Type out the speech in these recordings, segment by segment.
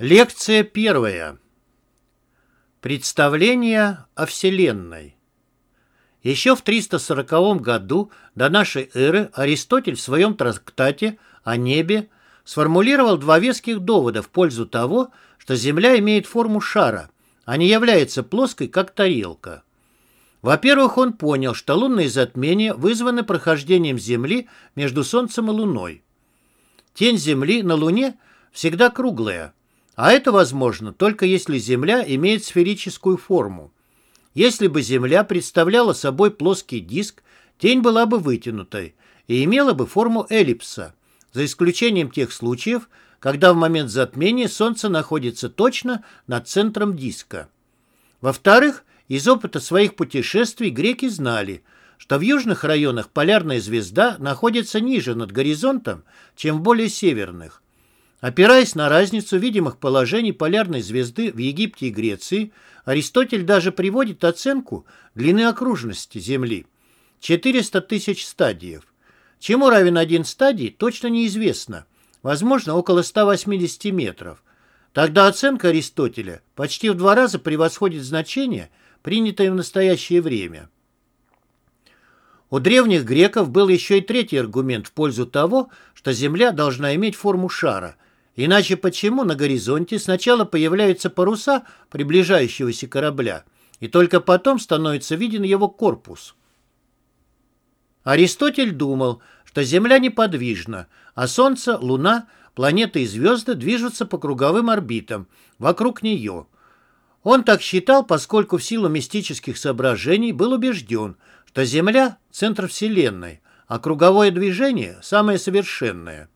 Лекция первая. Представление о Вселенной. Еще в 340 году до нашей эры Аристотель в своем трактате о небе сформулировал два веских довода в пользу того, что Земля имеет форму шара, а не является плоской, как тарелка. Во-первых, он понял, что лунные затмения вызваны прохождением Земли между Солнцем и Луной. Тень Земли на Луне всегда круглая – а это возможно только если Земля имеет сферическую форму. Если бы Земля представляла собой плоский диск, тень была бы вытянутой и имела бы форму эллипса, за исключением тех случаев, когда в момент затмения Солнце находится точно над центром диска. Во-вторых, из опыта своих путешествий греки знали, что в южных районах полярная звезда находится ниже над горизонтом, чем в более северных. Опираясь на разницу видимых положений полярной звезды в Египте и Греции, Аристотель даже приводит оценку длины окружности Земли – 400 тысяч стадиев. Чему равен один стадий, точно неизвестно, возможно, около 180 метров. Тогда оценка Аристотеля почти в два раза превосходит значение, принятое в настоящее время. У древних греков был еще и третий аргумент в пользу того, что Земля должна иметь форму шара – Иначе почему на горизонте сначала появляются паруса приближающегося корабля, и только потом становится виден его корпус? Аристотель думал, что Земля неподвижна, а Солнце, Луна, планеты и звезды движутся по круговым орбитам вокруг нее. Он так считал, поскольку в силу мистических соображений был убежден, что Земля – центр Вселенной, а круговое движение – самое совершенное.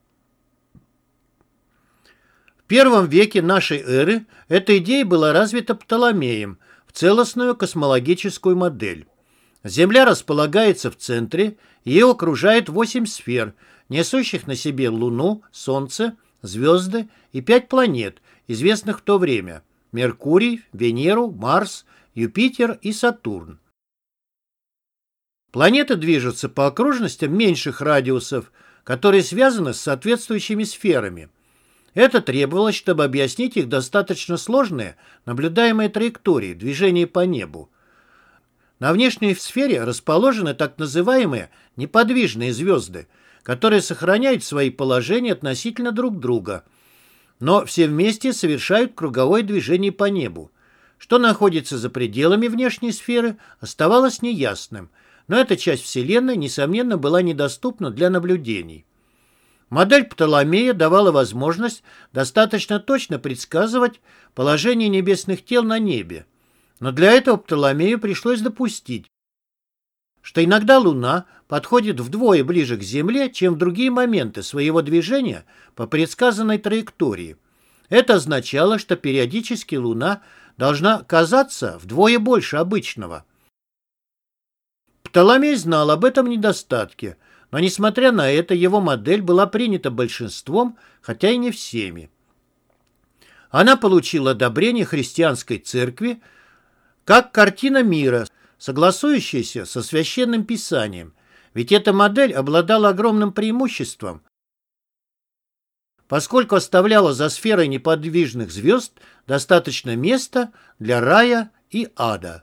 В первом веке нашей эры эта идея была развита Птоломеем в целостную космологическую модель. Земля располагается в центре, ее окружает восемь сфер, несущих на себе Луну, Солнце, звезды и пять планет, известных в то время – Меркурий, Венеру, Марс, Юпитер и Сатурн. Планеты движутся по окружностям меньших радиусов, которые связаны с соответствующими сферами – это требовалось, чтобы объяснить их достаточно сложные наблюдаемые траектории движения по небу. На внешней сфере расположены так называемые неподвижные звезды, которые сохраняют свои положения относительно друг друга, но все вместе совершают круговое движение по небу. Что находится за пределами внешней сферы, оставалось неясным, но эта часть Вселенной, несомненно, была недоступна для наблюдений. Модель Птоломея давала возможность достаточно точно предсказывать положение небесных тел на небе. Но для этого Птоломею пришлось допустить, что иногда Луна подходит вдвое ближе к Земле, чем в другие моменты своего движения по предсказанной траектории. Это означало, что периодически Луна должна казаться вдвое больше обычного. Птоломей знал об этом недостатке – но, несмотря на это, его модель была принята большинством, хотя и не всеми. Она получила одобрение христианской церкви как картина мира, согласующаяся со священным писанием, ведь эта модель обладала огромным преимуществом, поскольку оставляла за сферой неподвижных звезд достаточно места для рая и ада.